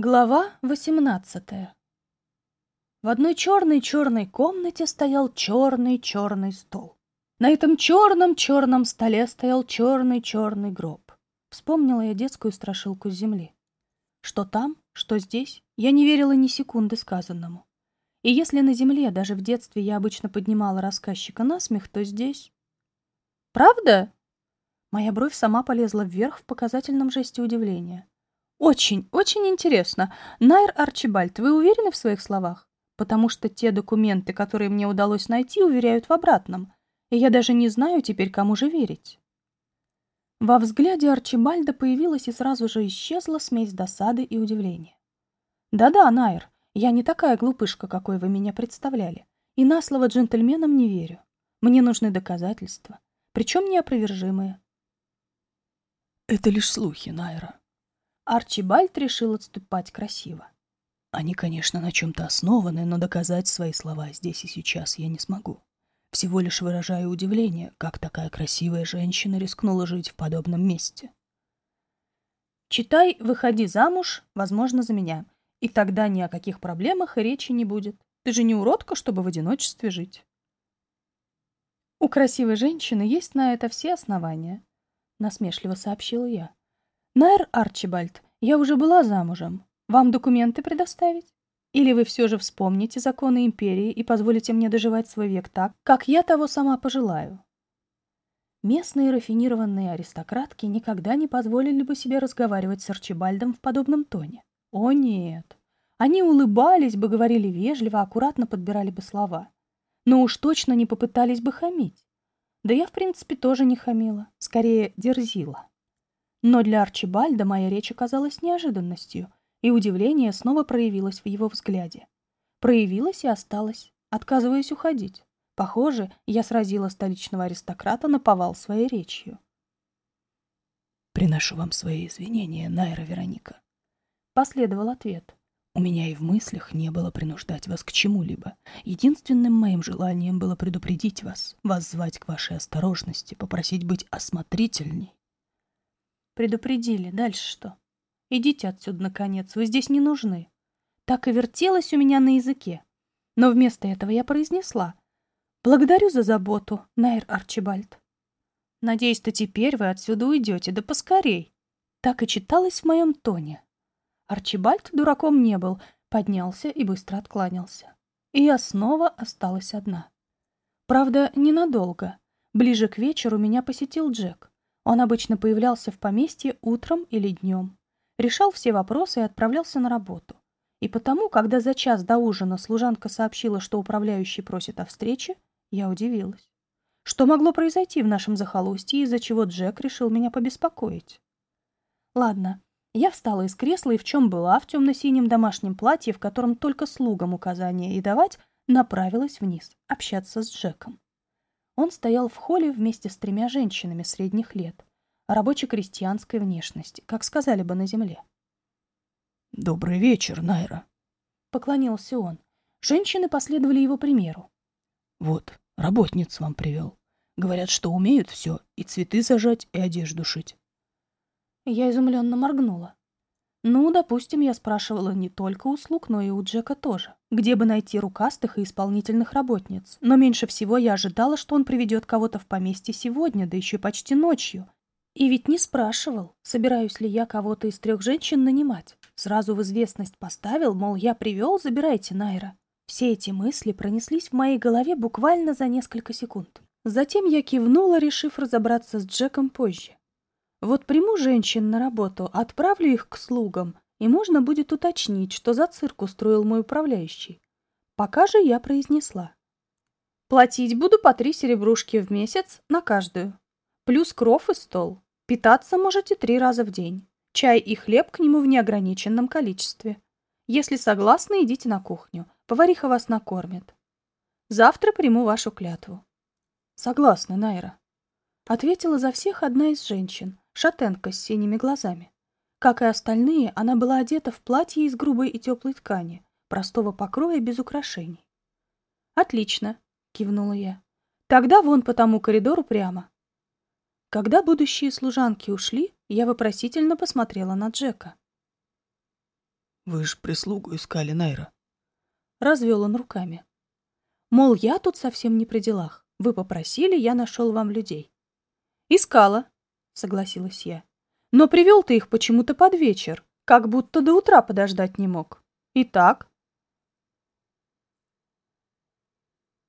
Глава 18 В одной черной-черной комнате стоял черный-черный стол. На этом черном-черном столе стоял черный-черный гроб. Вспомнила я детскую страшилку с земли. Что там, что здесь, я не верила ни секунды сказанному. И если на земле даже в детстве я обычно поднимала рассказчика на смех, то здесь... «Правда?» Моя бровь сама полезла вверх в показательном жесте удивления. Очень, очень интересно. Найр Арчибальд, вы уверены в своих словах? Потому что те документы, которые мне удалось найти, уверяют в обратном. И я даже не знаю теперь, кому же верить. Во взгляде Арчибальда появилась и сразу же исчезла смесь досады и удивления. Да-да, Найр, я не такая глупышка, какой вы меня представляли. И на слово джентльменам не верю. Мне нужны доказательства. Причем неопровержимые. Это лишь слухи, Найра. Арчибальд решил отступать красиво. Они, конечно, на чем-то основаны, но доказать свои слова здесь и сейчас я не смогу. Всего лишь выражаю удивление, как такая красивая женщина рискнула жить в подобном месте. Читай «Выходи замуж», возможно, за меня. И тогда ни о каких проблемах и речи не будет. Ты же не уродка, чтобы в одиночестве жить. У красивой женщины есть на это все основания, насмешливо сообщила я. Найр Арчибальд, я уже была замужем. Вам документы предоставить? Или вы все же вспомните законы империи и позволите мне доживать свой век так, как я того сама пожелаю? Местные рафинированные аристократки никогда не позволили бы себе разговаривать с Арчибальдом в подобном тоне. О нет! Они улыбались бы, говорили вежливо, аккуратно подбирали бы слова. Но уж точно не попытались бы хамить. Да я, в принципе, тоже не хамила, скорее дерзила. Но для Арчибальда моя речь оказалась неожиданностью, и удивление снова проявилось в его взгляде. Проявилось и осталось, отказываясь уходить. Похоже, я сразила столичного аристократа на повал своей речью. «Приношу вам свои извинения, Найра Вероника», — последовал ответ. «У меня и в мыслях не было принуждать вас к чему-либо. Единственным моим желанием было предупредить вас, воззвать к вашей осторожности, попросить быть осмотрительней. Предупредили. Дальше что? Идите отсюда, наконец. Вы здесь не нужны. Так и вертелось у меня на языке. Но вместо этого я произнесла. Благодарю за заботу, Найр Арчибальд. Надеюсь-то теперь вы отсюда уйдете, да поскорей. Так и читалось в моем тоне. Арчибальд дураком не был, поднялся и быстро откланялся. И я снова осталась одна. Правда, ненадолго. Ближе к вечеру меня посетил Джек. Он обычно появлялся в поместье утром или днем, решал все вопросы и отправлялся на работу. И потому, когда за час до ужина служанка сообщила, что управляющий просит о встрече, я удивилась. Что могло произойти в нашем захолустье, из-за чего Джек решил меня побеспокоить? Ладно, я встала из кресла и в чем была, в темно-синем домашнем платье, в котором только слугам указания и давать, направилась вниз, общаться с Джеком. Он стоял в холле вместе с тремя женщинами средних лет, рабоче-крестьянской внешности, как сказали бы на земле. «Добрый вечер, Найра», — поклонился он. Женщины последовали его примеру. «Вот, работниц вам привел. Говорят, что умеют все, и цветы сажать, и одежду шить». Я изумленно моргнула. Ну, допустим, я спрашивала не только услуг, но и у Джека тоже. Где бы найти рукастых и исполнительных работниц? Но меньше всего я ожидала, что он приведет кого-то в поместье сегодня, да еще почти ночью. И ведь не спрашивал, собираюсь ли я кого-то из трех женщин нанимать. Сразу в известность поставил, мол, я привел, забирайте Найра. Все эти мысли пронеслись в моей голове буквально за несколько секунд. Затем я кивнула, решив разобраться с Джеком позже. Вот приму женщин на работу, отправлю их к слугам, и можно будет уточнить, что за цирк устроил мой управляющий. Пока же я произнесла. Платить буду по три серебрушки в месяц на каждую. Плюс кров и стол. Питаться можете три раза в день. Чай и хлеб к нему в неограниченном количестве. Если согласны, идите на кухню. Повариха вас накормит. Завтра приму вашу клятву. Согласна, Найра. Ответила за всех одна из женщин, шатенка с синими глазами. Как и остальные, она была одета в платье из грубой и теплой ткани, простого покроя без украшений. «Отлично», — кивнула я. «Тогда вон по тому коридору прямо». Когда будущие служанки ушли, я вопросительно посмотрела на Джека. Вы ж прислугу искали, Найра. Развел он руками. Мол, я тут совсем не при делах. Вы попросили, я нашел вам людей. Искала, согласилась я. Но привел ты их почему-то под вечер, как будто до утра подождать не мог. Итак,